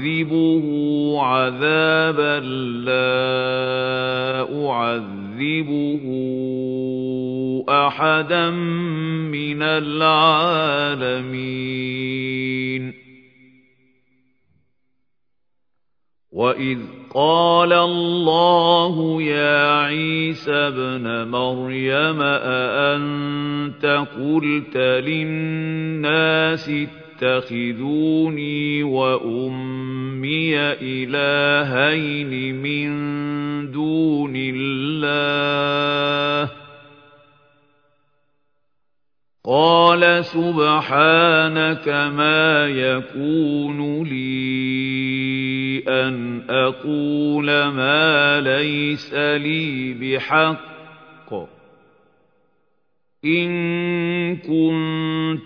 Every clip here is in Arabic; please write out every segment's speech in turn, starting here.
أعذبه عذابا لا أعذبه أحدا من العالمين. وإذ قال الله يا عيسى ابن مريم أأنت قلت للناس اتخذوني وأمي إلهين من دون الله قال سبحانك ما يكون لي أن أقول ما ليس لي بحق إن كنت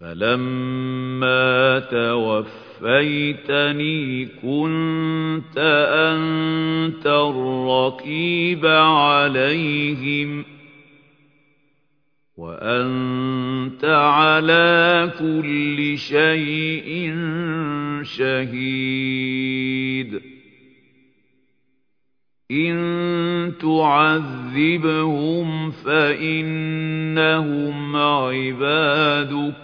فلما توفيتني كنت أنت الرقيب عليهم وأنت على كل شيء شهيد إن تعذبهم فإنهم عبادك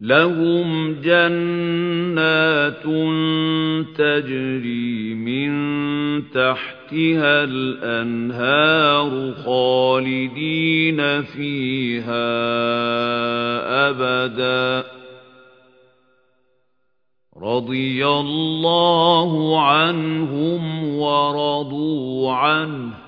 لهم جنات تجري من تحتها الأنهار خالدين فيها أبدا. رضي الله عنهم ورضوا عنه.